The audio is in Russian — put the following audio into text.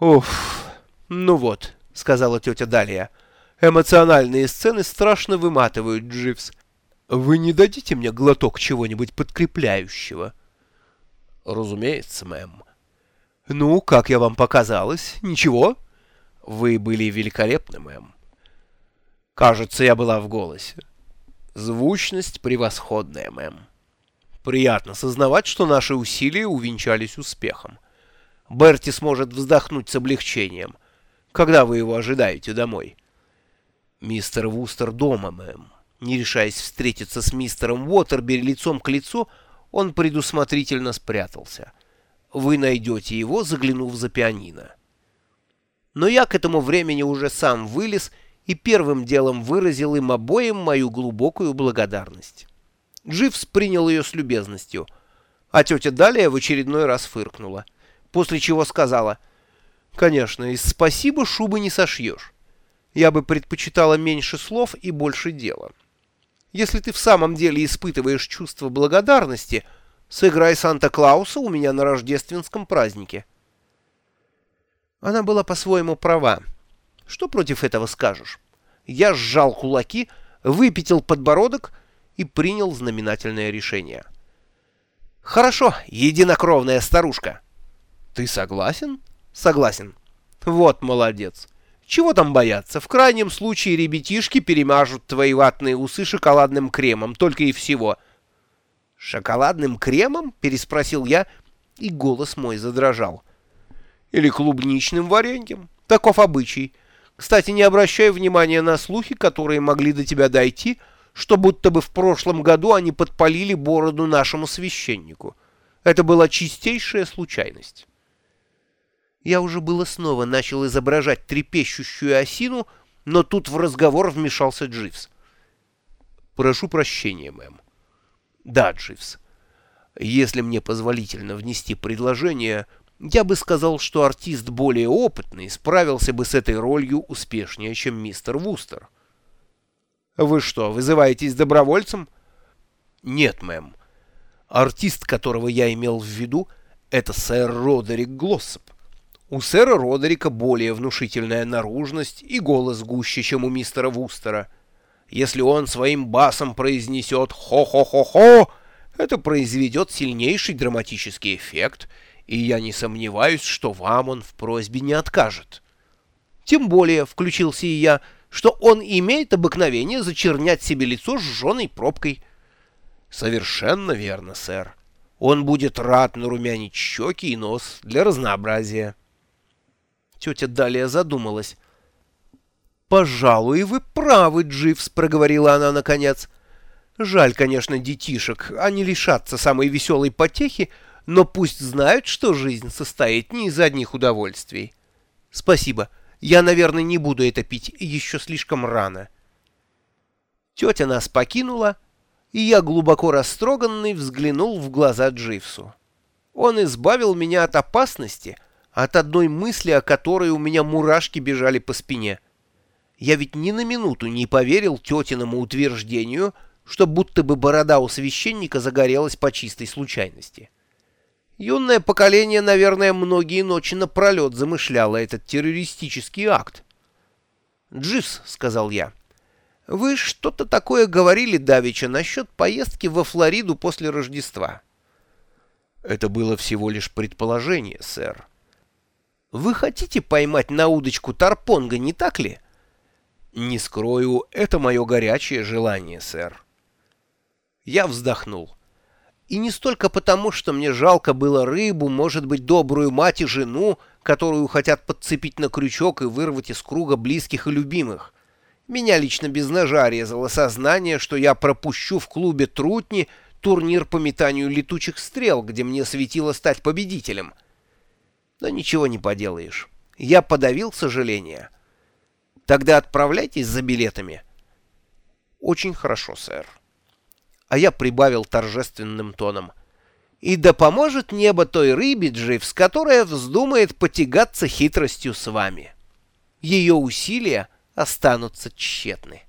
«Уф, ну вот», — сказала тетя Далия, — «эмоциональные сцены страшно выматывают, Дживс. Вы не дадите мне глоток чего-нибудь подкрепляющего?» «Разумеется, мэм». «Ну, как я вам показалась? Ничего?» «Вы были великолепны, мэм». «Кажется, я была в голосе». «Звучность превосходная, мэм». «Приятно сознавать, что наши усилия увенчались успехом». Берти сможет вздохнуть с облегчением. Когда вы его ожидаете домой? Мистер Вустер дома, мэм. Не решаясь встретиться с мистером Уотербери лицом к лицу, он предусмотрительно спрятался. Вы найдете его, заглянув за пианино. Но я к этому времени уже сам вылез и первым делом выразил им обоим мою глубокую благодарность. Дживс принял ее с любезностью, а тетя Далия в очередной раз фыркнула — после чего сказала, «Конечно, из спасибо шубы не сошьешь. Я бы предпочитала меньше слов и больше дела. Если ты в самом деле испытываешь чувство благодарности, сыграй Санта-Клауса у меня на рождественском празднике». Она была по-своему права. Что против этого скажешь? Я сжал кулаки, выпятил подбородок и принял знаменательное решение. «Хорошо, единокровная старушка». Ты согласен? Согласен. Вот молодец. Чего там бояться? В крайнем случае ребятишки перемажут твои ватные усы шоколадным кремом, только и всего. «Шоколадным кремом?» — переспросил я, и голос мой задрожал. «Или клубничным вареньем. Таков обычай. Кстати, не обращай внимания на слухи, которые могли до тебя дойти, что будто бы в прошлом году они подпалили бороду нашему священнику. Это была чистейшая случайность». Я уже было снова начал изображать трепещущую осину, но тут в разговор вмешался Дживс. «Прошу прощения, мэм». «Да, Дживс. Если мне позволительно внести предложение, я бы сказал, что артист более опытный справился бы с этой ролью успешнее, чем мистер Вустер». «Вы что, вызываетесь добровольцем?» «Нет, мэм. Артист, которого я имел в виду, это сэр Родерик Глоссоп. У сэра Родерика более внушительная наружность и голос гуще, чем у мистера Вустера. Если он своим басом произнесет «хо-хо-хо-хо», это произведет сильнейший драматический эффект, и я не сомневаюсь, что вам он в просьбе не откажет. Тем более, включился и я, что он имеет обыкновение зачернять себе лицо сжженной пробкой. Совершенно верно, сэр. Он будет рад нарумянить щеки и нос для разнообразия. Тетя Далия задумалась. «Пожалуй, вы правы, Дживс», — проговорила она наконец. «Жаль, конечно, детишек, они лишатся самой веселой потехи, но пусть знают, что жизнь состоит не из одних удовольствий. Спасибо. Я, наверное, не буду это пить, еще слишком рано». Тетя нас покинула, и я, глубоко растроганный, взглянул в глаза Дживсу. Он избавил меня от опасности — от одной мысли, о которой у меня мурашки бежали по спине. Я ведь ни на минуту не поверил тетиному утверждению, что будто бы борода у священника загорелась по чистой случайности. Юное поколение, наверное, многие ночи напролет замышляло этот террористический акт. «Дживс», — сказал я, — «вы что-то такое говорили давеча насчет поездки во Флориду после Рождества». «Это было всего лишь предположение, сэр». Вы хотите поймать на удочку Тарпонга, не так ли? Не скрою, это мое горячее желание, сэр. Я вздохнул. И не столько потому, что мне жалко было рыбу, может быть, добрую мать и жену, которую хотят подцепить на крючок и вырвать из круга близких и любимых. Меня лично без ножа резало сознание, что я пропущу в клубе Трутни турнир по метанию летучих стрел, где мне светило стать победителем — но ничего не поделаешь. Я подавил сожаление. Тогда отправляйтесь за билетами. Очень хорошо, сэр. А я прибавил торжественным тоном. И да поможет небо той рыбе, Дживс, которая вздумает потягаться хитростью с вами. Ее усилия останутся тщетны.